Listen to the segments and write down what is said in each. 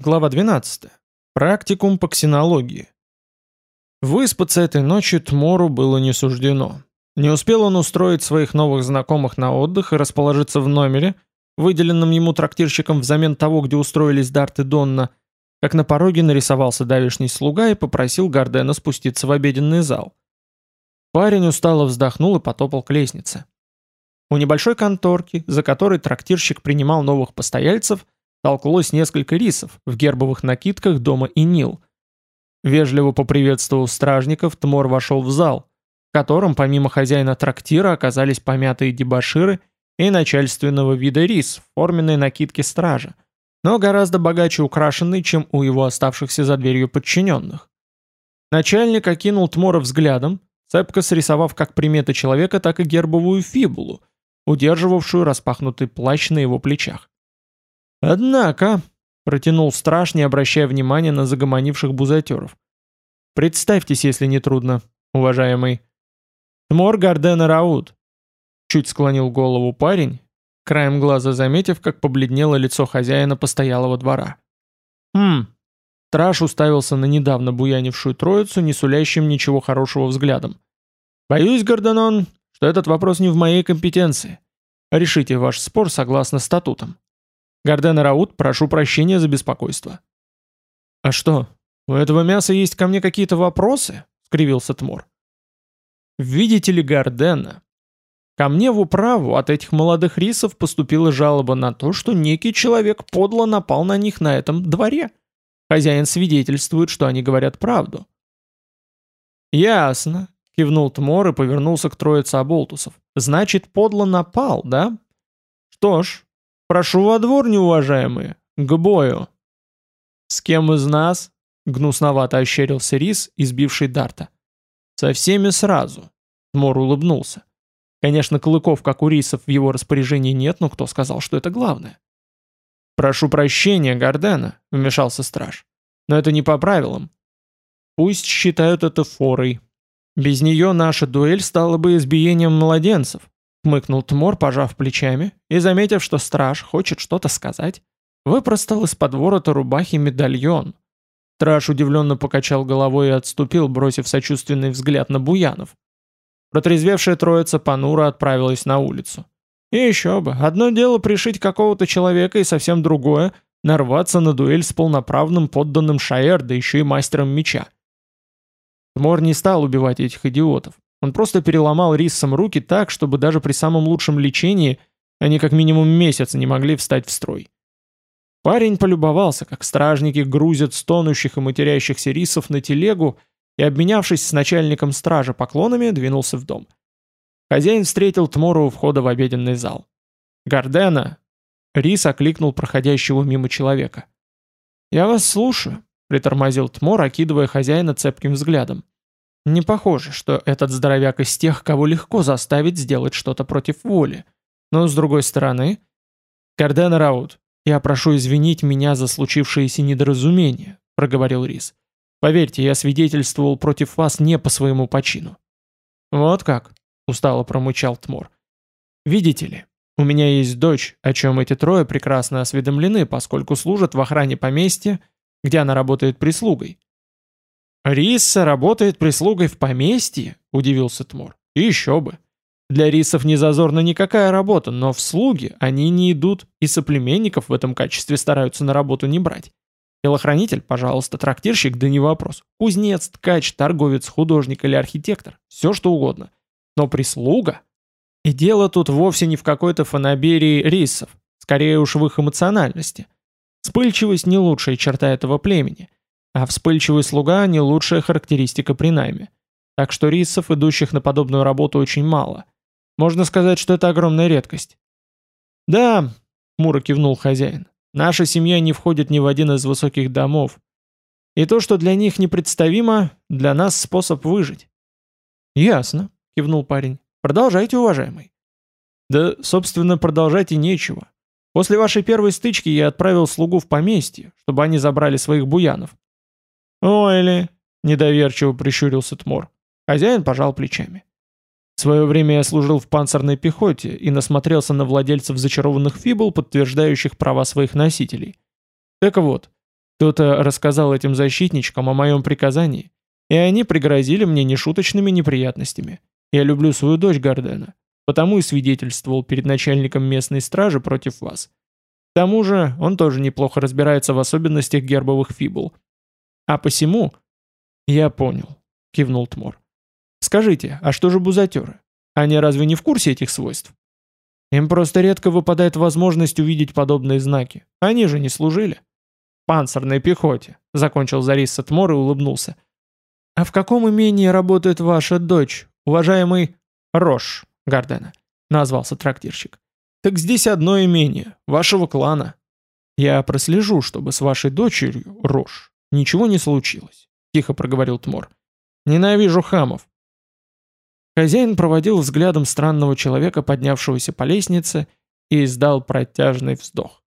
Глава 12. Практикум по ксенологии. Выспаться этой ночью Тмору было не суждено. Не успел он устроить своих новых знакомых на отдых и расположиться в номере, выделенном ему трактирщиком взамен того, где устроились Дарт и Донна, как на пороге нарисовался давишний слуга и попросил Гардена спуститься в обеденный зал. Парень устало вздохнул и потопал к лестнице. У небольшой конторки, за которой трактирщик принимал новых постояльцев, толклось несколько рисов в гербовых накидках дома и Нил. Вежливо поприветствовав стражников, Тмор вошел в зал, в котором помимо хозяина трактира оказались помятые дебоширы и начальственного вида рис в форменной накидке стража, но гораздо богаче украшенный, чем у его оставшихся за дверью подчиненных. Начальник окинул Тмора взглядом, цепко срисовав как приметы человека, так и гербовую фибулу, удерживавшую распахнутый плащ на его плечах. «Однако», — протянул страж, не обращая внимания на загомонивших бузатеров. «Представьтесь, если не трудно, уважаемый». «Тмор Гардена Раут», — чуть склонил голову парень, краем глаза заметив, как побледнело лицо хозяина постоялого двора. «Хм». Страж уставился на недавно буянившую троицу, не сулящим ничего хорошего взглядом. «Боюсь, Гордонон, что этот вопрос не в моей компетенции. Решите ваш спор согласно статутам». Гарден Раут, прошу прощения за беспокойство». «А что, у этого мяса есть ко мне какие-то вопросы?» — скривился Тмор. «Видите ли, Гардена, ко мне в управу от этих молодых рисов поступила жалоба на то, что некий человек подло напал на них на этом дворе. Хозяин свидетельствует, что они говорят правду». «Ясно», — кивнул Тмор и повернулся к троице оболтусов. «Значит, подло напал, да? Что ж, «Прошу во двор, неуважаемые, к бою!» «С кем из нас?» — гнусновато ощерился Рис, избивший Дарта. «Со всеми сразу!» — Мор улыбнулся. Конечно, клыков, как у рисов, в его распоряжении нет, но кто сказал, что это главное? «Прошу прощения, Гардена», — вмешался страж. «Но это не по правилам. Пусть считают это форой. Без нее наша дуэль стала бы избиением младенцев. Хмыкнул Тмор, пожав плечами, и, заметив, что страж хочет что-то сказать, выпростал из-под ворота рубахи медальон. Страж удивленно покачал головой и отступил, бросив сочувственный взгляд на Буянов. Протрезвевшая троица Панура отправилась на улицу. И еще бы, одно дело пришить какого-то человека и совсем другое — нарваться на дуэль с полноправным подданным Шаэр, да еще и мастером меча. Тмор не стал убивать этих идиотов. Он просто переломал риссам руки так, чтобы даже при самом лучшем лечении они как минимум месяц не могли встать в строй. Парень полюбовался, как стражники грузят стонущих и матерящихся рисов на телегу и, обменявшись с начальником стражи поклонами, двинулся в дом. Хозяин встретил Тмору у входа в обеденный зал. «Гардена!» Рис окликнул проходящего мимо человека. «Я вас слушаю», — притормозил Тмор, окидывая хозяина цепким взглядом. Не похоже, что этот здоровяк из тех, кого легко заставить сделать что-то против воли. Но с другой стороны... «Карден Раут, я прошу извинить меня за случившееся недоразумение», — проговорил Рис. «Поверьте, я свидетельствовал против вас не по своему почину». «Вот как?» — устало промычал Тмор. «Видите ли, у меня есть дочь, о чем эти трое прекрасно осведомлены, поскольку служат в охране поместья, где она работает прислугой. «Рисса работает прислугой в поместье?» – удивился Тмор. «И еще бы. Для рисов не зазорна никакая работа, но в слуги они не идут, и соплеменников в этом качестве стараются на работу не брать. Телохранитель, пожалуйста, трактирщик, да не вопрос. Кузнец, ткач, торговец, художник или архитектор. Все что угодно. Но прислуга? И дело тут вовсе не в какой-то фанаберии рисов, скорее уж в их эмоциональности. Вспыльчивость не лучшая черта этого племени – а вспыльчивый слуга – не лучшая характеристика при найме. Так что рисов, идущих на подобную работу, очень мало. Можно сказать, что это огромная редкость. «Да», – Мура кивнул хозяин, – «наша семья не входит ни в один из высоких домов. И то, что для них непредставимо, для нас способ выжить». «Ясно», – кивнул парень. «Продолжайте, уважаемый». «Да, собственно, продолжать и нечего. После вашей первой стычки я отправил слугу в поместье, чтобы они забрали своих буянов. «Ой ли!» — недоверчиво прищурился Тмор. Хозяин пожал плечами. В свое время я служил в панцирной пехоте и насмотрелся на владельцев зачарованных фибул, подтверждающих права своих носителей. Так вот, Кто-то рассказал этим защитничкам о моем приказании, и они пригрозили мне нешуточными неприятностями. Я люблю свою дочь Гардена, потому и свидетельствовал перед начальником местной стражи против вас. К тому же он тоже неплохо разбирается в особенностях гербовых фибул. А посему... Я понял, кивнул Тмор. Скажите, а что же бузатеры? Они разве не в курсе этих свойств? Им просто редко выпадает возможность увидеть подобные знаки. Они же не служили. Панцирной пехоте, закончил Зарисса Тмор и улыбнулся. А в каком имении работает ваша дочь, уважаемый Рош Гардена? Назвался трактирщик. Так здесь одно имение, вашего клана. Я прослежу, чтобы с вашей дочерью, Рош, ничего не случилось, тихо проговорил Тмор. Ненавижу хамов. Хозяин проводил взглядом странного человека, поднявшегося по лестнице, и издал протяжный вздох.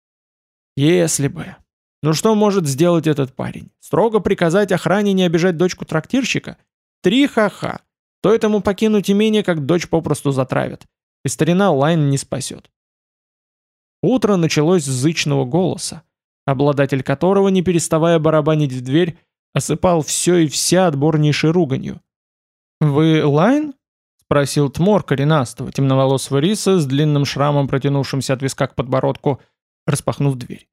Если бы. Ну что может сделать этот парень? Строго приказать охране не обижать дочку трактирщика? Три ха-ха. Стоит ему покинуть имение, как дочь попросту затравят. И старина Лайн не спасет. Утро началось с зычного голоса, обладатель которого, не переставая барабанить в дверь, осыпал все и вся отборнейшей руганью. «Вы Лайн?» — спросил Тмор коренастого, темноволосого риса с длинным шрамом, протянувшимся от виска к подбородку, распахнув дверь.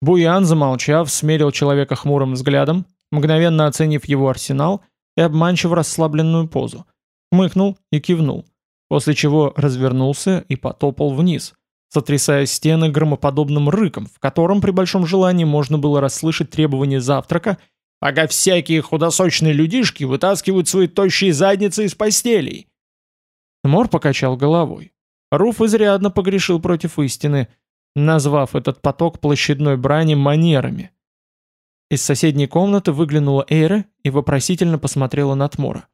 Буян, замолчав, смерил человека хмурым взглядом, мгновенно оценив его арсенал и обманчиво расслабленную позу, хмыкнул и кивнул, после чего развернулся и потопал вниз — сотрясая стены громоподобным рыком, в котором при большом желании можно было расслышать требования завтрака, пока всякие худосочные людишки вытаскивают свои тощие задницы из постелей. Мор покачал головой. Руф изрядно погрешил против истины, назвав этот поток площадной брани манерами. Из соседней комнаты выглянула Эйра и вопросительно посмотрела на Тмора.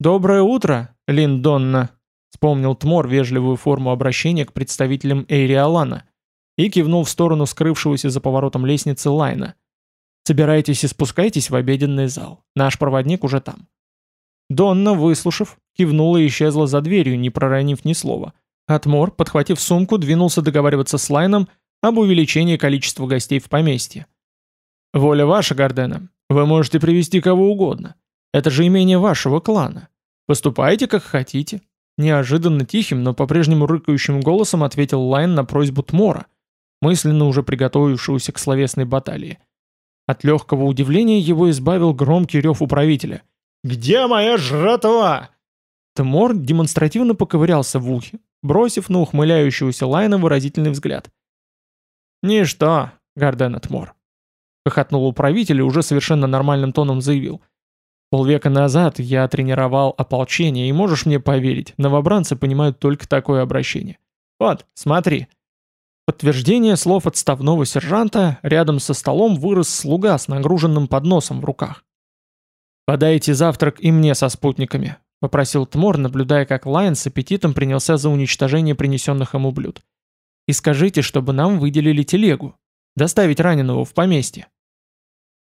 «Доброе утро, Линдонна!» Вспомнил Тмор вежливую форму обращения к представителям Эйриалана и кивнул в сторону скрывшегося за поворотом лестницы Лайна. «Собирайтесь и спускайтесь в обеденный зал. Наш проводник уже там». Донна, выслушав, кивнула и исчезла за дверью, не проронив ни слова. Атмор, подхватив сумку, двинулся договариваться с Лайном об увеличении количества гостей в поместье. «Воля ваша, Гардена. Вы можете привести кого угодно. Это же имение вашего клана. Поступайте, как хотите. Неожиданно тихим, но по-прежнему рыкающим голосом ответил Лайн на просьбу Тмора, мысленно уже приготовившегося к словесной баталии. От легкого удивления его избавил громкий рев управителя. «Где моя жратва?» Тмор демонстративно поковырялся в ухе, бросив на ухмыляющегося Лайна выразительный взгляд. «Ничто, Гарден Тмор», — хохотнул управитель и уже совершенно нормальным тоном заявил — Полвека назад я тренировал ополчение, и можешь мне поверить, новобранцы понимают только такое обращение. Вот, смотри. Подтверждение слов отставного сержанта рядом со столом вырос слуга с нагруженным подносом в руках. «Подайте завтрак и мне со спутниками», — попросил Тмор, наблюдая, как Лайн с аппетитом принялся за уничтожение принесенных ему блюд. «И скажите, чтобы нам выделили телегу. Доставить раненого в поместье».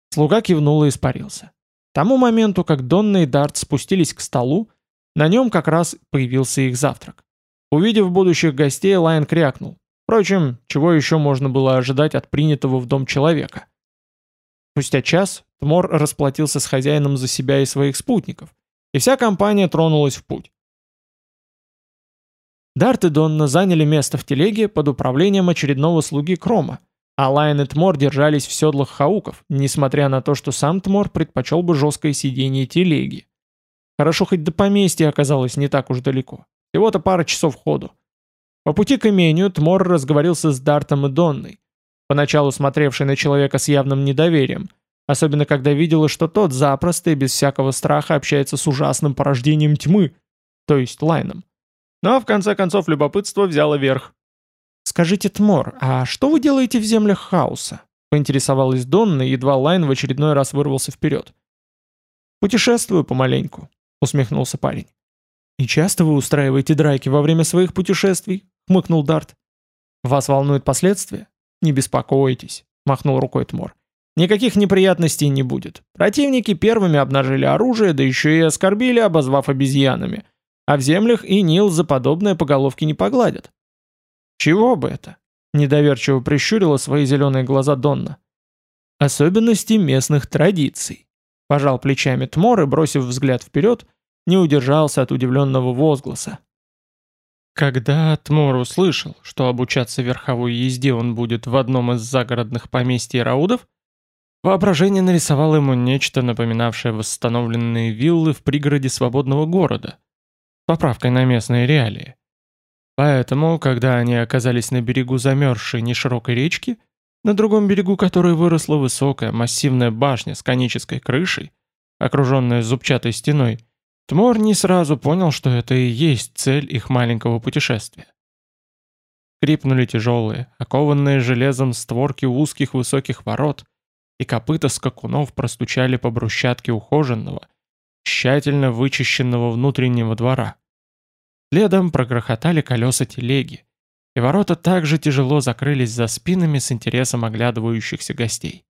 Слуга кивнул и испарился тому моменту, как Донна и Дарт спустились к столу, на нем как раз появился их завтрак. Увидев будущих гостей, Лайон крякнул. Впрочем, чего еще можно было ожидать от принятого в дом человека? Спустя час Тмор расплатился с хозяином за себя и своих спутников, и вся компания тронулась в путь. Дарт и Донна заняли место в телеге под управлением очередного слуги Крома, а Лайн и Тмор держались в седлах хауков, несмотря на то, что сам Тмор предпочел бы жесткое сиденье телеги. Хорошо хоть до поместья оказалось не так уж далеко. Всего-то пара часов ходу. По пути к имению Тмор разговорился с Дартом и Донной, поначалу смотревшей на человека с явным недоверием, особенно когда видела, что тот запросто и без всякого страха общается с ужасным порождением тьмы, то есть Лайном. Но в конце концов любопытство взяло верх. «Скажите, Тмор, а что вы делаете в землях хаоса?» — поинтересовалась Донна, едва Лайн в очередной раз вырвался вперед. «Путешествую помаленьку», — усмехнулся парень. «И часто вы устраиваете драки во время своих путешествий?» — хмыкнул Дарт. «Вас волнуют последствия? Не беспокойтесь», — махнул рукой Тмор. «Никаких неприятностей не будет. Противники первыми обнажили оружие, да еще и оскорбили, обозвав обезьянами. А в землях и Нил за подобное по головке не погладят. «Чего бы это?» — недоверчиво прищурила свои зеленые глаза Донна. особенности местных традиций. Пожал плечами Тмор и, бросив взгляд вперед, не удержался от удивленного возгласа. Когда Тмор услышал, что обучаться верховой езде он будет в одном из загородных поместий Раудов, воображение нарисовало ему нечто, напоминавшее восстановленные виллы в пригороде свободного города, с поправкой на местные реалии. Поэтому, когда они оказались на берегу замерзшей неширокой речки, на другом берегу которой выросла высокая массивная башня с конической крышей, окруженная зубчатой стеной, Тмор не сразу понял, что это и есть цель их маленького путешествия. Крипнули тяжелые, окованные железом створки узких высоких ворот, и копыта скакунов простучали по брусчатке ухоженного, тщательно вычищенного внутреннего двора. Следом прогрохотали колеса телеги, и ворота также тяжело закрылись за спинами с интересом оглядывающихся гостей.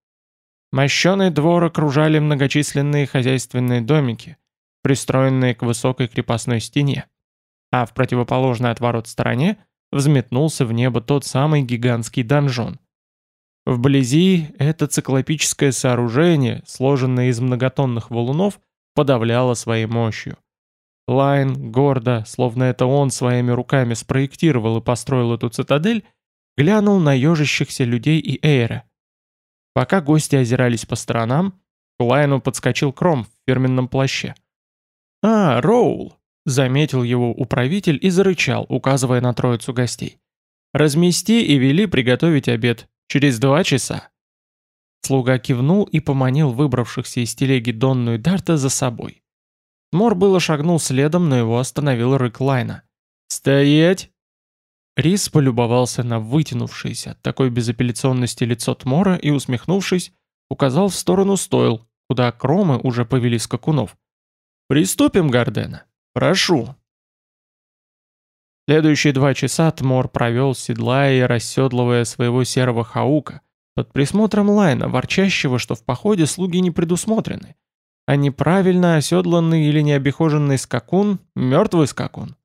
Мощеный двор окружали многочисленные хозяйственные домики, пристроенные к высокой крепостной стене, а в противоположной от ворот стороне взметнулся в небо тот самый гигантский донжон. Вблизи это циклопическое сооружение, сложенное из многотонных валунов, подавляло своей мощью. Лайн, гордо, словно это он своими руками спроектировал и построил эту цитадель, глянул на ежащихся людей и Эйра. Пока гости озирались по сторонам, к Лайну подскочил Кром в фирменном плаще. «А, Роул!» — заметил его управитель и зарычал, указывая на троицу гостей. «Размести и вели приготовить обед. Через два часа». Слуга кивнул и поманил выбравшихся из телеги Донну и Дарта за собой. Мор было шагнул следом, но его остановил рык Лайна. «Стоять!» Рис полюбовался на вытянувшееся от такой безапелляционности лицо Тмора и, усмехнувшись, указал в сторону стойл, куда кромы уже повели скакунов. Приступим, Гардена. Прошу. Следующие два часа Тмор провел, седлая и расседлывая своего серого хаука, под присмотром Лайна, ворчащего, что в походе слуги не предусмотрены, а неправильно оседланный или необихоженный скакун – мертвый скакун.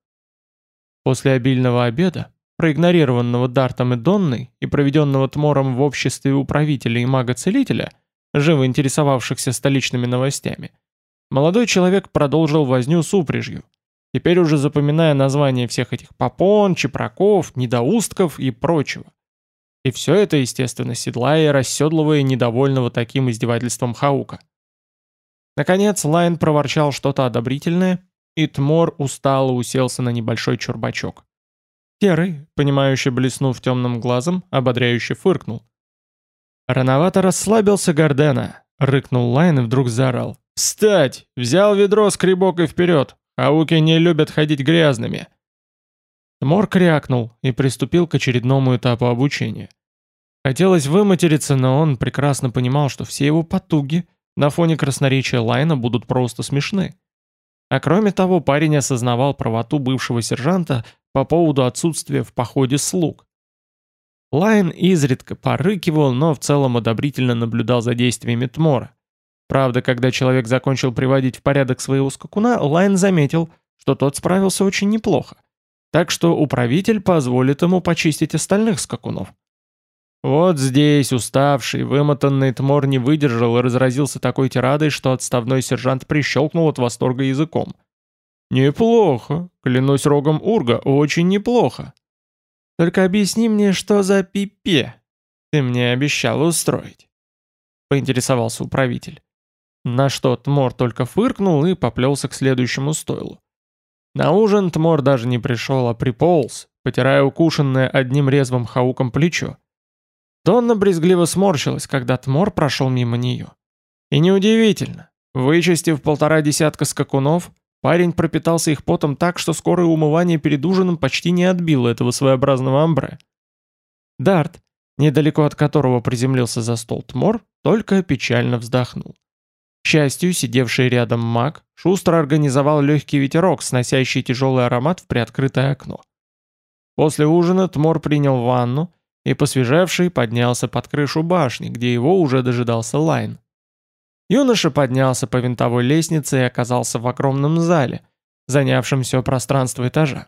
После обильного обеда, проигнорированного Дартом и Донной и проведенного Тмором в обществе управителя и мага-целителя, живо интересовавшихся столичными новостями – Молодой человек продолжил возню с упряжью, теперь уже запоминая названия всех этих попон, чепраков, недоустков и прочего. И все это, естественно, седлая и расседлывая недовольного таким издевательством Хаука. Наконец Лайн проворчал что-то одобрительное, и Тмор устало уселся на небольшой чурбачок. Серый, понимающе блеснув темным глазом, ободряюще фыркнул. «Рановато расслабился Гордена», — рыкнул Лайн и вдруг заорал. «Встать! Взял ведро, скребок и вперед! Хауки не любят ходить грязными!» Тмор крякнул и приступил к очередному этапу обучения. Хотелось выматериться, но он прекрасно понимал, что все его потуги на фоне красноречия Лайна будут просто смешны. А кроме того, парень осознавал правоту бывшего сержанта по поводу отсутствия в походе слуг. Лайн изредка порыкивал, но в целом одобрительно наблюдал за действиями Тмора. Правда, когда человек закончил приводить в порядок своего скакуна, Лайн заметил, что тот справился очень неплохо. Так что управитель позволит ему почистить остальных скакунов. Вот здесь уставший, вымотанный Тмор не выдержал и разразился такой тирадой, что отставной сержант прищелкнул от восторга языком. «Неплохо, клянусь рогом Урга, очень неплохо. Только объясни мне, что за пипе ты мне обещал устроить?» Поинтересовался управитель. На что Тмор только фыркнул и поплелся к следующему стойлу. На ужин Тмор даже не пришел, а приполз, потирая укушенное одним резвым хауком плечо. Донна брезгливо сморщилась, когда Тмор прошел мимо нее. И неудивительно, вычистив полтора десятка скакунов, парень пропитался их потом так, что скорое умывание перед ужином почти не отбило этого своеобразного амбре. Дарт, недалеко от которого приземлился за стол Тмор, только печально вздохнул. К счастью, сидевший рядом маг шустро организовал легкий ветерок, сносящий тяжелый аромат в приоткрытое окно. После ужина Тмор принял ванну и, посвежевший, поднялся под крышу башни, где его уже дожидался Лайн. Юноша поднялся по винтовой лестнице и оказался в огромном зале, занявшем все пространство этажа.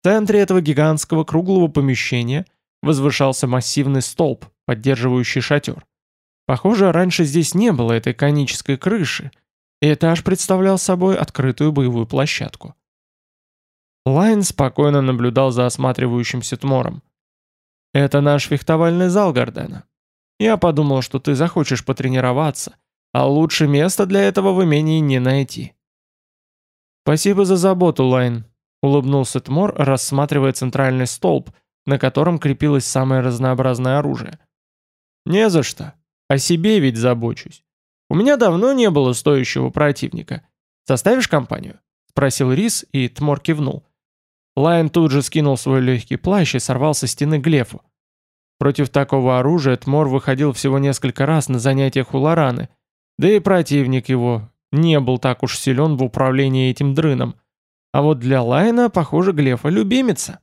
В центре этого гигантского круглого помещения возвышался массивный столб, поддерживающий шатер. Похоже, раньше здесь не было этой конической крыши, и этаж представлял собой открытую боевую площадку. Лайн спокойно наблюдал за осматривающимся Тмором. «Это наш фехтовальный зал, Гордена. Я подумал, что ты захочешь потренироваться, а лучше места для этого в имении не найти». «Спасибо за заботу, Лайн», — улыбнулся Тмор, рассматривая центральный столб, на котором крепилось самое разнообразное оружие. «Не за что. О себе ведь забочусь. У меня давно не было стоящего противника. Составишь компанию?» — спросил Рис, и Тмор кивнул. Лайн тут же скинул свой легкий плащ и сорвал со стены глефу. Против такого оружия Тмор выходил всего несколько раз на занятиях у Лораны, да и противник его не был так уж силен в управлении этим дрыном. А вот для Лайна, похоже, глефа любимица.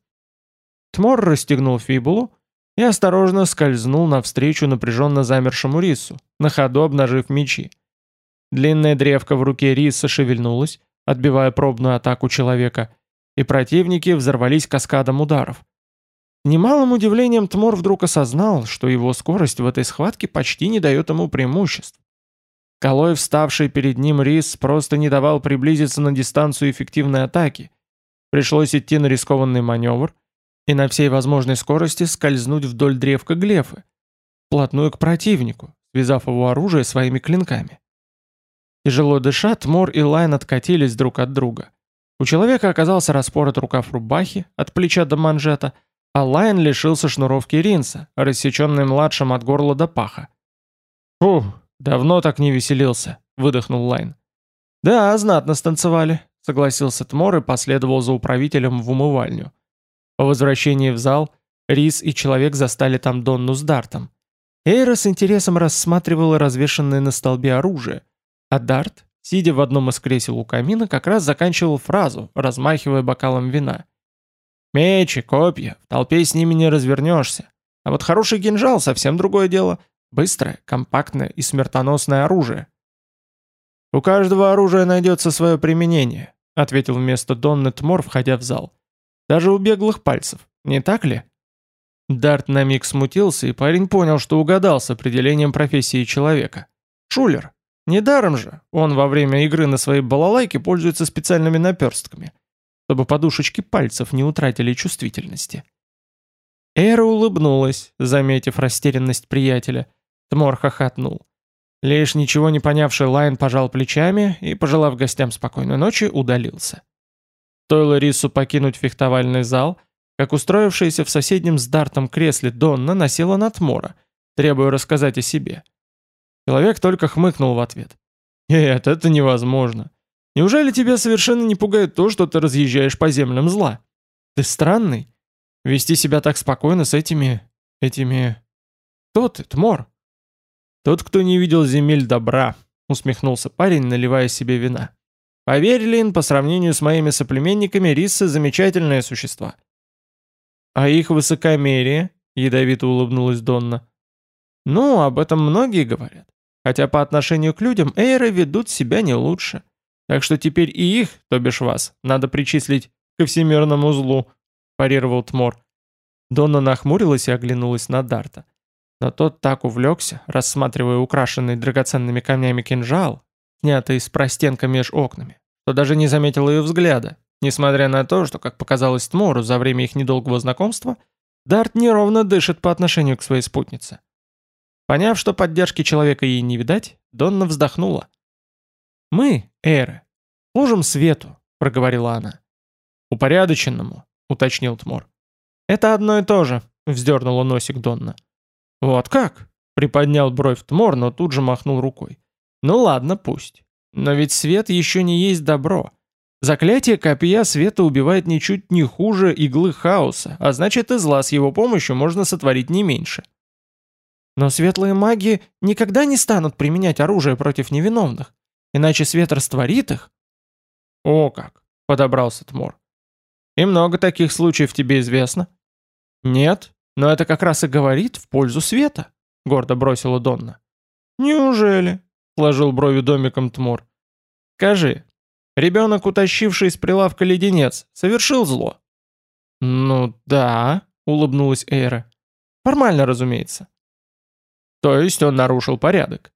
Тмор расстегнул фибулу и осторожно скользнул навстречу напряженно замершему рису, на ходу обнажив мечи. Длинная древка в руке риса шевельнулась, отбивая пробную атаку человека, и противники взорвались каскадом ударов. Немалым удивлением Тмор вдруг осознал, что его скорость в этой схватке почти не дает ему преимуществ. Скалой вставший перед ним рис, просто не давал приблизиться на дистанцию эффективной атаки. Пришлось идти на рискованный маневр и на всей возможной скорости скользнуть вдоль древка глефы, вплотную к противнику, связав его оружие своими клинками. Тяжело дыша, Тмор и Лайн откатились друг от друга. У человека оказался распорот рукав рубахи от плеча до манжета, а Лайн лишился шнуровки ринса, рассеченной младшим от горла до паха. «Фух, давно так не веселился», — выдохнул Лайн. «Да, знатно станцевали», — согласился Тмор и последовал за управителем в умывальню. По возвращении в зал Рис и человек застали там Донну с Дартом. Эйра с интересом рассматривала развешанное на столбе оружие, а Дарт Сидя в одном из кресел у камина, как раз заканчивал фразу, размахивая бокалом вина. «Мечи, копья, в толпе с ними не развернешься. А вот хороший кинжал — совсем другое дело. Быстрое, компактное и смертоносное оружие». «У каждого оружия найдется свое применение», — ответил вместо Донны Тмор, входя в зал. «Даже у беглых пальцев, не так ли?» Дарт на миг смутился, и парень понял, что угадал с определением профессии человека. «Шулер, Недаром же он во время игры на своей балалайке пользуется специальными наперстками, чтобы подушечки пальцев не утратили чувствительности. Эра улыбнулась, заметив растерянность приятеля. Тмор хохотнул. Лишь ничего не понявший Лайн пожал плечами и, пожелав гостям спокойной ночи, удалился. Стоило Рису покинуть фехтовальный зал, как устроившаяся в соседнем с Дартом кресле Донна насела на Тмора, требуя рассказать о себе. Человек только хмыкнул в ответ. «Нет, это невозможно. Неужели тебя совершенно не пугает то, что ты разъезжаешь по землям зла? Ты странный. Вести себя так спокойно с этими... этими... Кто ты, Тмор?» «Тот, кто не видел земель добра», — усмехнулся парень, наливая себе вина. «Поверь, Лин, по сравнению с моими соплеменниками, рисы — замечательные существа». «А их высокомерие?» — ядовито улыбнулась Донна. «Ну, об этом многие говорят. Хотя по отношению к людям эйры ведут себя не лучше. Так что теперь и их, то бишь вас, надо причислить ко всемирному злу», – парировал Тмор. Донна нахмурилась и оглянулась на Дарта. Но тот так увлекся, рассматривая украшенный драгоценными камнями кинжал, снятый с простенка меж окнами, что даже не заметил ее взгляда, несмотря на то, что, как показалось Тмору за время их недолгого знакомства, Дарт неровно дышит по отношению к своей спутнице. Поняв, что поддержки человека ей не видать, Донна вздохнула. «Мы, Эры, служим свету», — проговорила она. «Упорядоченному», — уточнил Тмор. «Это одно и то же», — вздернула носик Донна. «Вот как?» — приподнял бровь Тмор, но тут же махнул рукой. «Ну ладно, пусть. Но ведь свет еще не есть добро. Заклятие копья света убивает ничуть не хуже иглы хаоса, а значит и зла с его помощью можно сотворить не меньше». Но светлые маги никогда не станут применять оружие против невиновных, иначе свет растворит их. О как, подобрался Тмор. И много таких случаев тебе известно? Нет, но это как раз и говорит в пользу света, гордо бросила Донна. Неужели? Сложил брови домиком Тмор. Скажи, ребенок, утащивший с прилавка леденец, совершил зло? Ну да, улыбнулась Эйра. Формально, разумеется. То есть он нарушил порядок.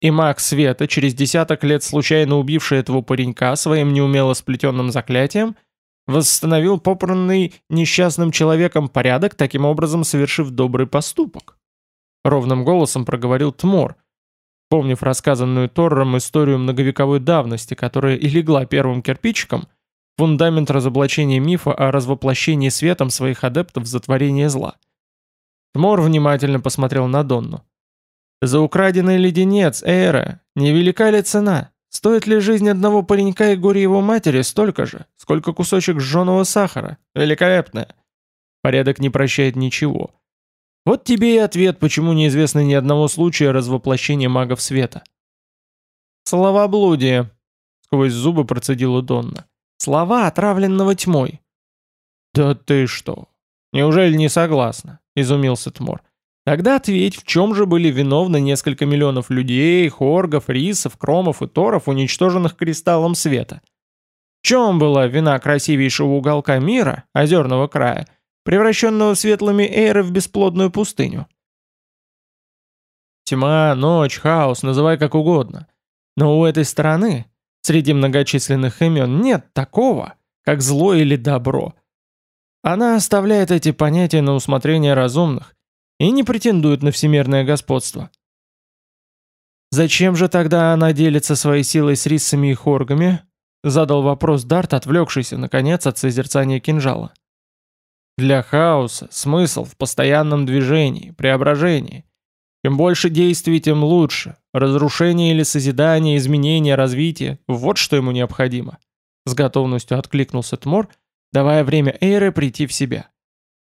И маг Света, через десяток лет случайно убивший этого паренька своим неумело сплетенным заклятием, восстановил попранный несчастным человеком порядок, таким образом совершив добрый поступок. Ровным голосом проговорил Тмор, помнив рассказанную Торром историю многовековой давности, которая и легла первым кирпичиком, фундамент разоблачения мифа о развоплощении светом своих адептов в затворение зла. Тмор внимательно посмотрел на Донну. «За украденный леденец, Эйра, невелика ли цена? Стоит ли жизнь одного паренька и горе его матери столько же, сколько кусочек жженого сахара? Великолепно!» Порядок не прощает ничего. Вот тебе и ответ, почему неизвестно ни одного случая развоплощения магов света. «Словоблудие», — сквозь зубы процедила Донна. «Слова, отравленного тьмой». «Да ты что? Неужели не согласна?» — изумился Тмор. «Тогда ответь, в чем же были виновны несколько миллионов людей, хоргов, рисов, кромов и торов, уничтоженных кристаллом света? В чем была вина красивейшего уголка мира, озерного края, превращенного светлыми эйры в бесплодную пустыню. Тьма, ночь, хаос, называй как угодно. Но у этой стороны, среди многочисленных имен, нет такого, как зло или добро. Она оставляет эти понятия на усмотрение разумных и не претендует на всемирное господство. «Зачем же тогда она делится своей силой с риссами и хоргами?» задал вопрос Дарт, отвлекшийся, наконец, от созерцания кинжала. Для хаоса смысл в постоянном движении, преображении. Чем больше действий, тем лучше. Разрушение или созидание, изменение, развитие – вот что ему необходимо. С готовностью откликнулся Тмор, давая время Эйре прийти в себя.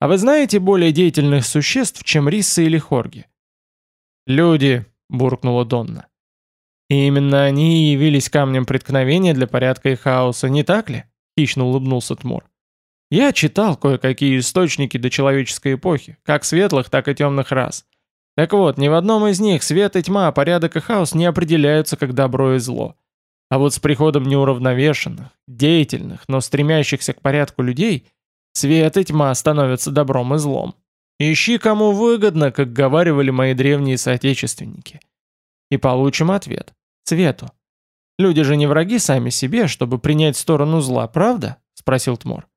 А вы знаете более деятельных существ, чем Рисса или Хорги? «Люди», — буркнула Донна. «И именно они явились камнем преткновения для порядка и хаоса, не так ли?» — хищно улыбнулся Тмор. Я читал кое-какие источники до человеческой эпохи, как светлых, так и темных рас. Так вот, ни в одном из них свет и тьма, порядок и хаос не определяются как добро и зло. А вот с приходом неуравновешенных, деятельных, но стремящихся к порядку людей, свет и тьма становятся добром и злом. Ищи, кому выгодно, как говаривали мои древние соотечественники. И получим ответ. Свету. Люди же не враги сами себе, чтобы принять сторону зла, правда? Спросил Тмор.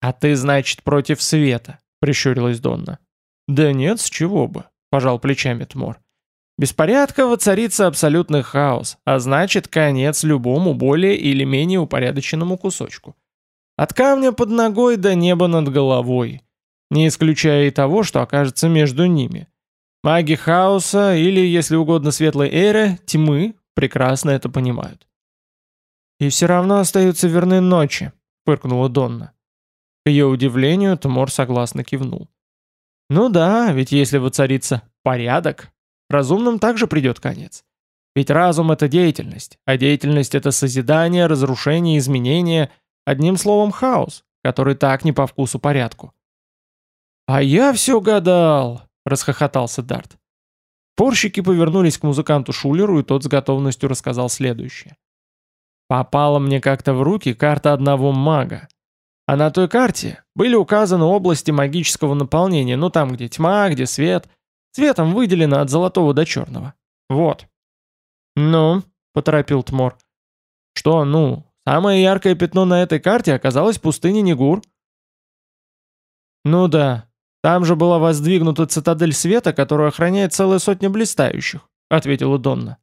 «А ты, значит, против света», — прищурилась Донна. «Да нет, с чего бы», — пожал плечами Тмор. «Беспорядка воцарится абсолютный хаос, а значит, конец любому более или менее упорядоченному кусочку. От камня под ногой до неба над головой, не исключая и того, что окажется между ними. Маги хаоса или, если угодно, светлой эры, тьмы, прекрасно это понимают». «И все равно остаются верны ночи», — фыркнула Донна. К ее удивлению, Тмор согласно кивнул. «Ну да, ведь если воцарится порядок, разумным также придет конец. Ведь разум — это деятельность, а деятельность — это созидание, разрушение, изменение, одним словом хаос, который так не по вкусу порядку». «А я все гадал!» — расхохотался Дарт. Порщики повернулись к музыканту Шулеру, и тот с готовностью рассказал следующее. «Попала мне как-то в руки карта одного мага. А на той карте были указаны области магического наполнения, ну там, где тьма, где свет. Цветом выделено от золотого до черного. Вот. «Ну?» — поторопил Тмор. «Что «ну»? Самое яркое пятно на этой карте оказалось пустыня Негур». «Ну да, там же была воздвигнута цитадель света, которую охраняет целая сотня блистающих», — ответила Донна.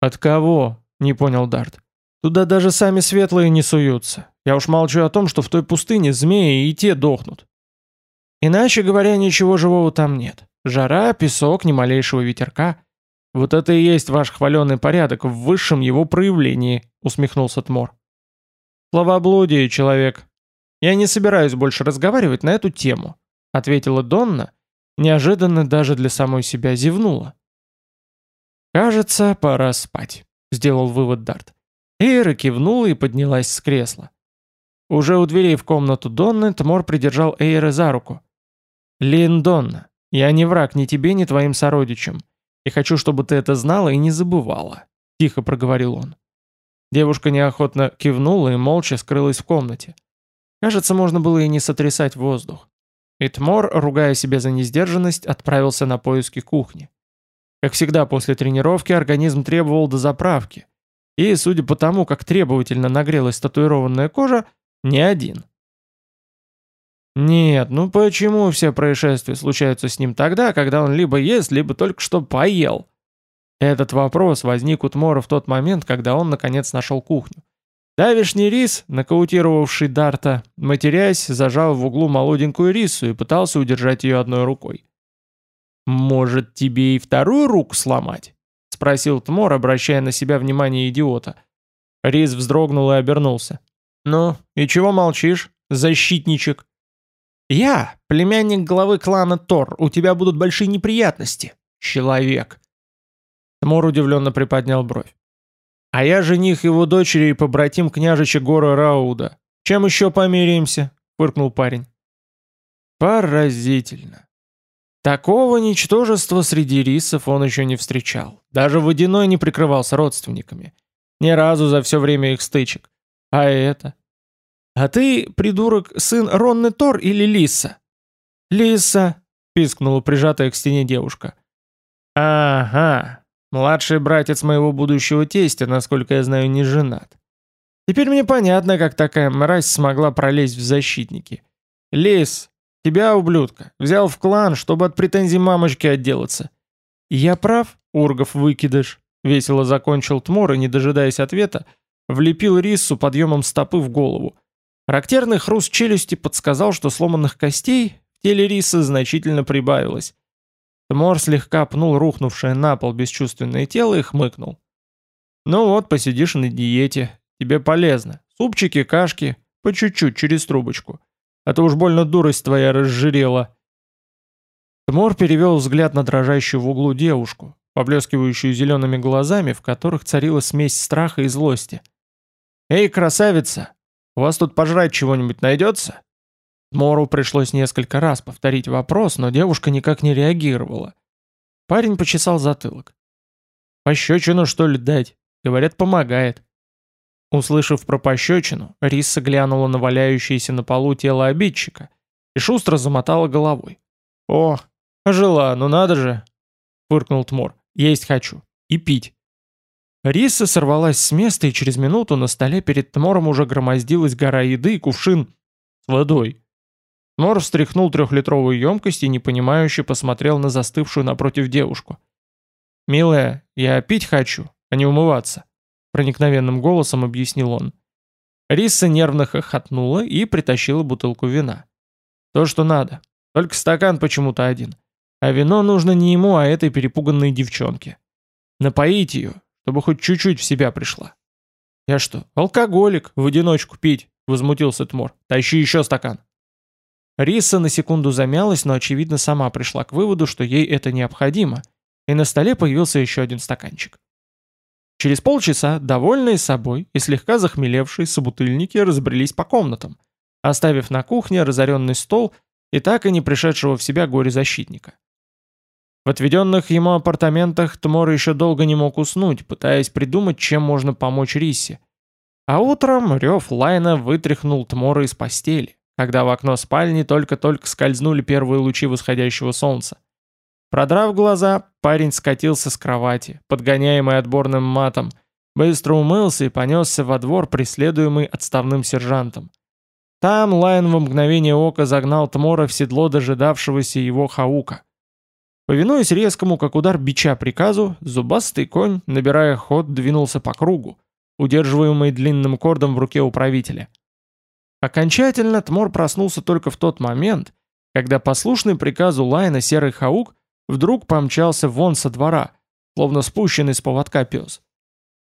«От кого?» — не понял Дарт. «Туда даже сами светлые не суются. Я уж молчу о том, что в той пустыне змеи и те дохнут. Иначе говоря, ничего живого там нет. Жара, песок, ни малейшего ветерка. Вот это и есть ваш хваленый порядок в высшем его проявлении, усмехнулся Тмор. Словоблудие, человек. Я не собираюсь больше разговаривать на эту тему, ответила Донна, неожиданно даже для самой себя зевнула. «Кажется, пора спать», — сделал вывод Дарт. Эйра кивнула и поднялась с кресла. Уже у дверей в комнату Донны Тмор придержал Эйра за руку. «Лин Донна, я не враг ни тебе, ни твоим сородичам. И хочу, чтобы ты это знала и не забывала», — тихо проговорил он. Девушка неохотно кивнула и молча скрылась в комнате. Кажется, можно было и не сотрясать воздух. и Тмор, ругая себя за несдержанность, отправился на поиски кухни. Как всегда после тренировки организм требовал дозаправки, и, судя по тому, как требовательно нагрелась татуированная кожа, не один. Нет, ну почему все происшествия случаются с ним тогда, когда он либо ест, либо только что поел? Этот вопрос возник у Тмора в тот момент, когда он наконец нашел кухню. Давишний рис, нокаутировавший Дарта, матерясь, зажал в углу молоденькую рису и пытался удержать ее одной рукой. «Может, тебе и вторую руку сломать?» — спросил Тмор, обращая на себя внимание идиота. Рис вздрогнул и обернулся. «Ну, и чего молчишь, защитничек?» «Я, племянник главы клана Тор, у тебя будут большие неприятности, человек!» Тмор удивленно приподнял бровь. А я жених его дочери и побратим княжича Гора Рауда. Чем еще помиримся?» — фыркнул парень. Поразительно. Такого ничтожества среди рисов он еще не встречал. Даже водяной не прикрывался родственниками. Ни разу за все время их стычек. А это? А ты, придурок, сын Ронны Тор или Лиса? Лиса, пискнула прижатая к стене девушка. Ага, Младший братец моего будущего тестя, насколько я знаю, не женат. Теперь мне понятно, как такая мразь смогла пролезть в защитники. Лис, тебя, ублюдка, взял в клан, чтобы от претензий мамочки отделаться. Я прав, Ургов выкидыш, весело закончил Тмор и, не дожидаясь ответа, влепил Риссу подъемом стопы в голову. Характерный хруст челюсти подсказал, что сломанных костей в теле Риса значительно прибавилось. Тмор слегка пнул рухнувшее на пол бесчувственное тело и хмыкнул. «Ну вот, посидишь на диете. Тебе полезно. Супчики, кашки, по чуть-чуть, через трубочку. А то уж больно дурость твоя разжирела». Тмор перевел взгляд на дрожащую в углу девушку, поблескивающую зелеными глазами, в которых царила смесь страха и злости. «Эй, красавица, у вас тут пожрать чего-нибудь найдется?» Мору пришлось несколько раз повторить вопрос, но девушка никак не реагировала. Парень почесал затылок. «Пощечину, что ли, дать? Говорят, помогает». Услышав про пощечину, Риса глянула на валяющееся на полу тело обидчика и шустро замотала головой. «О, ожила, ну надо же!» — фыркнул Тмор. «Есть хочу. И пить». Риса сорвалась с места, и через минуту на столе перед Тмором уже громоздилась гора еды и кувшин с водой. Нор встряхнул трехлитровую емкость и непонимающе посмотрел на застывшую напротив девушку. «Милая, я пить хочу, а не умываться», — проникновенным голосом объяснил он. Риса нервно хохотнула и притащила бутылку вина. «То, что надо. Только стакан почему-то один. А вино нужно не ему, а этой перепуганной девчонке. Напоить ее, чтобы хоть чуть-чуть в себя пришла». «Я что, алкоголик, в одиночку пить?» — возмутился Тмор. «Тащи еще стакан». Риса на секунду замялась, но очевидно сама пришла к выводу, что ей это необходимо, и на столе появился еще один стаканчик. Через полчаса, довольные собой и слегка захмелевшие собутыльники разбрелись по комнатам, оставив на кухне разоренный стол и так и не пришедшего в себя горе-защитника. В отведенных ему апартаментах Тмор еще долго не мог уснуть, пытаясь придумать, чем можно помочь Рисе. А утром рев Лайна вытряхнул Тмора из постели когда в окно спальни только-только скользнули первые лучи восходящего солнца. Продрав глаза, парень скатился с кровати, подгоняемый отборным матом, быстро умылся и понесся во двор, преследуемый отставным сержантом. Там Лайн в мгновение ока загнал Тмора в седло дожидавшегося его хаука. Повинуясь резкому, как удар бича приказу, зубастый конь, набирая ход, двинулся по кругу, удерживаемый длинным кордом в руке управителя — Окончательно Тмор проснулся только в тот момент, когда послушный приказу Лайна серый хаук вдруг помчался вон со двора, словно спущенный с поводка пес.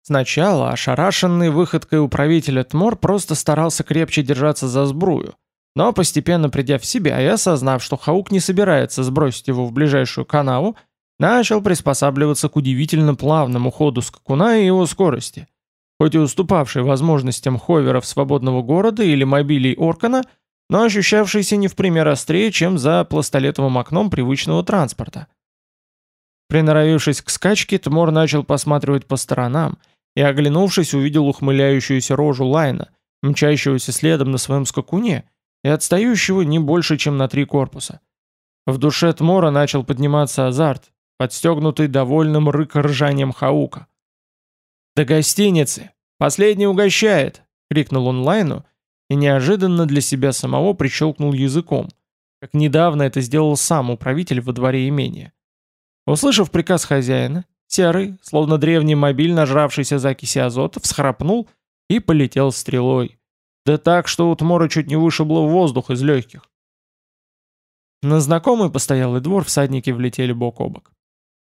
Сначала, ошарашенный выходкой управителя Тмор просто старался крепче держаться за сбрую, но постепенно придя в себя и осознав, что Хаук не собирается сбросить его в ближайшую канаву, начал приспосабливаться к удивительно плавному ходу скакуна и его скорости – хоть и уступавший возможностям ховеров свободного города или мобилей Оркана, но ощущавшийся не в пример острее, чем за пластолетовым окном привычного транспорта. Приноровившись к скачке, Тмор начал посматривать по сторонам и, оглянувшись, увидел ухмыляющуюся рожу Лайна, мчащегося следом на своем скакуне, и отстающего не больше, чем на три корпуса. В душе Тмора начал подниматься азарт, подстегнутый довольным рык-ржанием Хаука. «До гостиницы! Последний угощает!» — крикнул он Лайну и неожиданно для себя самого прищелкнул языком, как недавно это сделал сам управитель во дворе имения. Услышав приказ хозяина, Серый, словно древний мобиль, нажравшийся закиси азота, всхрапнул и полетел стрелой. Да так, что у Тмора чуть не вышибло воздух из легких. На знакомый постоялый двор всадники влетели бок о бок.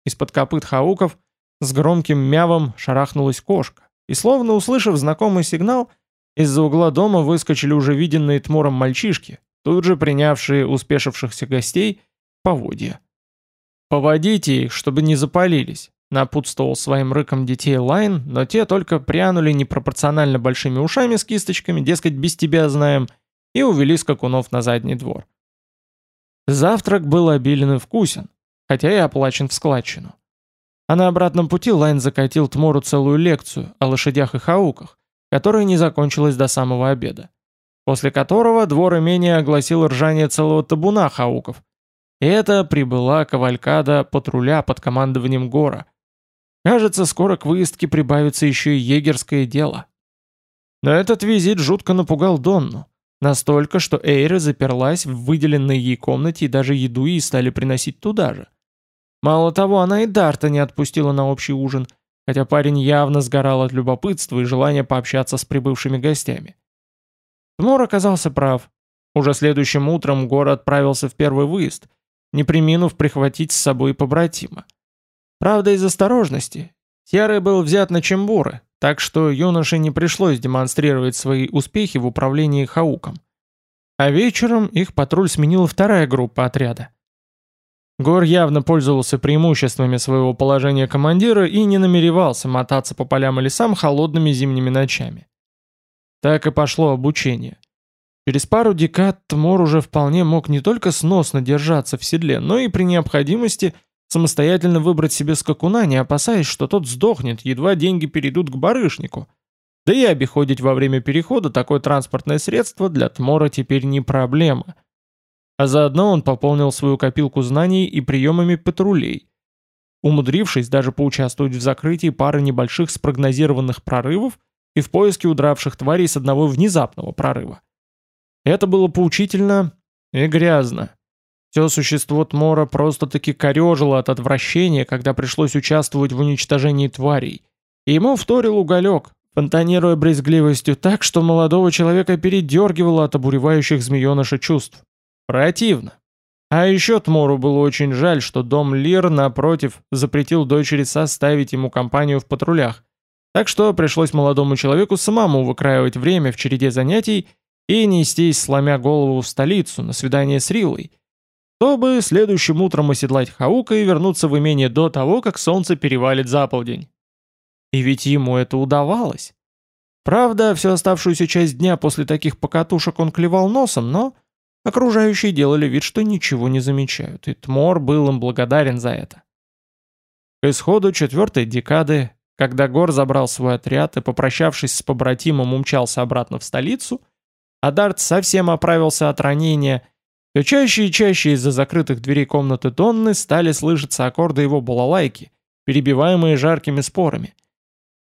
Из-под копыт хауков с громким мявом шарахнулась кошка, и словно услышав знакомый сигнал, из-за угла дома выскочили уже виденные Тмором мальчишки, тут же принявшие успешившихся гостей поводья. «Поводите их, чтобы не запалились», напутствовал своим рыком детей Лайн, но те только прянули непропорционально большими ушами с кисточками, дескать, без тебя знаем, и увели скакунов на задний двор. Завтрак был обилен и вкусен, хотя и оплачен в складчину. А на обратном пути Лайн закатил Тмору целую лекцию о лошадях и хауках, которая не закончилась до самого обеда. После которого двор имения огласил ржание целого табуна хауков. И это прибыла кавалькада патруля под командованием Гора. Кажется, скоро к выездке прибавится еще и егерское дело. Но этот визит жутко напугал Донну. Настолько, что Эйра заперлась в выделенной ей комнате и даже еду ей стали приносить туда же. Мало того, она и Дарта не отпустила на общий ужин – хотя парень явно сгорал от любопытства и желания пообщаться с прибывшими гостями. Тмор оказался прав. Уже следующим утром Гор отправился в первый выезд, не приминув прихватить с собой побратима. Правда, из осторожности. Серый был взят на чембуры, так что юноше не пришлось демонстрировать свои успехи в управлении Хауком. А вечером их патруль сменила вторая группа отряда. Гор явно пользовался преимуществами своего положения командира и не намеревался мотаться по полям и лесам холодными зимними ночами. Так и пошло обучение. Через пару декад Тмор уже вполне мог не только сносно держаться в седле, но и при необходимости самостоятельно выбрать себе скакуна, не опасаясь, что тот сдохнет, едва деньги перейдут к барышнику. Да и обиходить во время перехода такое транспортное средство для Тмора теперь не проблема – а заодно он пополнил свою копилку знаний и приемами патрулей, умудрившись даже поучаствовать в закрытии пары небольших спрогнозированных прорывов и в поиске удравших тварей с одного внезапного прорыва. Это было поучительно и грязно. Все существо Тмора просто-таки корежило от отвращения, когда пришлось участвовать в уничтожении тварей. И ему вторил уголек, фонтанируя брезгливостью так, что молодого человека передергивало от обуревающих змееныша чувств. Противно. А еще Тмору было очень жаль, что дом Лир, напротив, запретил дочери составить ему компанию в патрулях. Так что пришлось молодому человеку самому выкраивать время в череде занятий и нестись, сломя голову в столицу на свидание с Рилой, чтобы следующим утром оседлать Хаука и вернуться в имение до того, как солнце перевалит за полдень. И ведь ему это удавалось. Правда, всю оставшуюся часть дня после таких покатушек он клевал носом, но Окружающие делали вид, что ничего не замечают, и Тмор был им благодарен за это. К исходу четвертой декады, когда Гор забрал свой отряд и, попрощавшись с побратимом, умчался обратно в столицу, а Дарт совсем оправился от ранения, то чаще и чаще из-за закрытых дверей комнаты Донны стали слышаться аккорды его балалайки, перебиваемые жаркими спорами.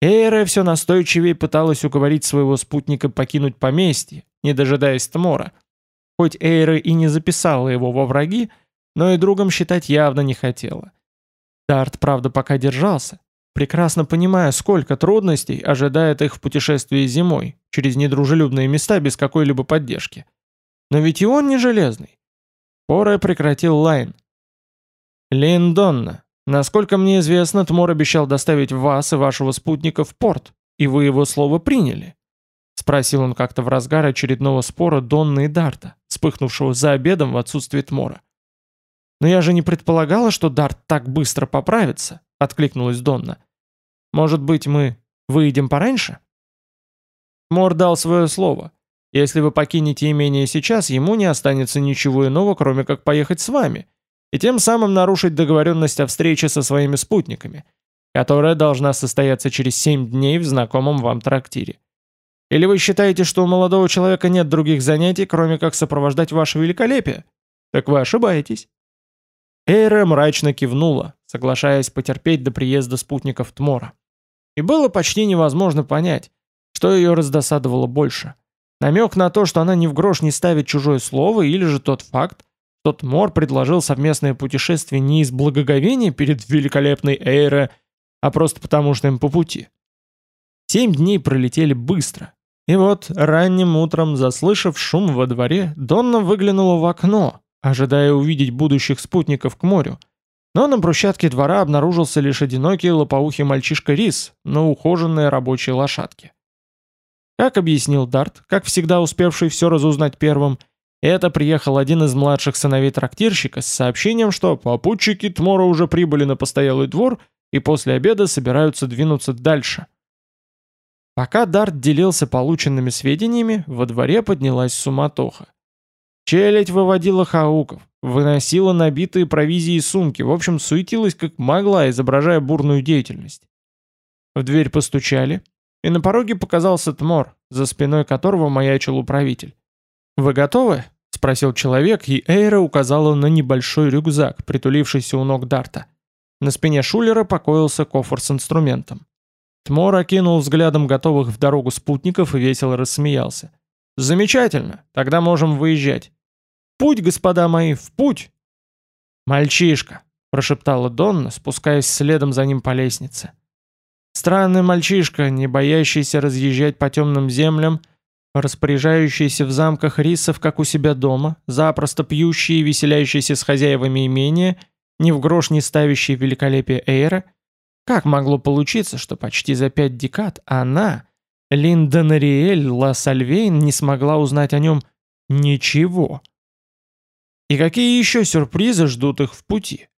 Эйра все настойчивее пыталась уговорить своего спутника покинуть поместье, не дожидаясь Тмора — Хоть Эйра и не записала его во враги, но и другом считать явно не хотела. Дарт, правда, пока держался, прекрасно понимая, сколько трудностей ожидает их в путешествии зимой, через недружелюбные места без какой-либо поддержки. Но ведь и он не железный. Спор прекратил Лайн. Лин Донна, насколько мне известно, Тмор обещал доставить вас и вашего спутника в порт, и вы его слово приняли. Спросил он как-то в разгар очередного спора Донны и Дарта, вспыхнувшего за обедом в отсутствие Тмора. «Но я же не предполагала, что Дарт так быстро поправится», — откликнулась Донна. «Может быть, мы выйдем пораньше?» Тмор дал свое слово. Если вы покинете имение сейчас, ему не останется ничего иного, кроме как поехать с вами, и тем самым нарушить договоренность о встрече со своими спутниками, которая должна состояться через семь дней в знакомом вам трактире. Или вы считаете, что у молодого человека нет других занятий, кроме как сопровождать ваше великолепие? Так вы ошибаетесь. Эйра мрачно кивнула, соглашаясь потерпеть до приезда спутников Тмора. И было почти невозможно понять, что ее раздосадовало больше. Намек на то, что она ни в грош не ставит чужое слово, или же тот факт, что Тмор предложил совместное путешествие не из благоговения перед великолепной Эйре, а просто потому, что им по пути. Семь дней пролетели быстро. И вот ранним утром, заслышав шум во дворе, Донна выглянула в окно, ожидая увидеть будущих спутников к морю. Но на брусчатке двора обнаружился лишь одинокий лопоухий мальчишка Рис на ухоженной рабочей лошадке. Как объяснил Дарт, как всегда успевший все разузнать первым, это приехал один из младших сыновей трактирщика с сообщением, что попутчики Тмора уже прибыли на постоялый двор и после обеда собираются двинуться дальше. Пока Дарт делился полученными сведениями, во дворе поднялась суматоха. Челядь выводила хауков, выносила набитые провизией сумки, в общем, суетилась как могла, изображая бурную деятельность. В дверь постучали, и на пороге показался Тмор, за спиной которого маячил управитель. «Вы готовы?» — спросил человек, и Эйра указала на небольшой рюкзак, притулившийся у ног Дарта. На спине Шулера покоился кофр с инструментом. Тмор окинул взглядом готовых в дорогу спутников и весело рассмеялся. «Замечательно, тогда можем выезжать путь, господа мои, в путь!» «Мальчишка!» — прошептала Донна, спускаясь следом за ним по лестнице. Странный мальчишка, не боящийся разъезжать по темным землям, распоряжающийся в замках рисов, как у себя дома, запросто пьющий и веселяющийся с хозяевами имения, ни в грош не ставящий великолепие Эйра, как могло получиться, что почти за пять декад она, Линда Нариэль Ла Сальвейн, не смогла узнать о нем ничего? И какие еще сюрпризы ждут их в пути?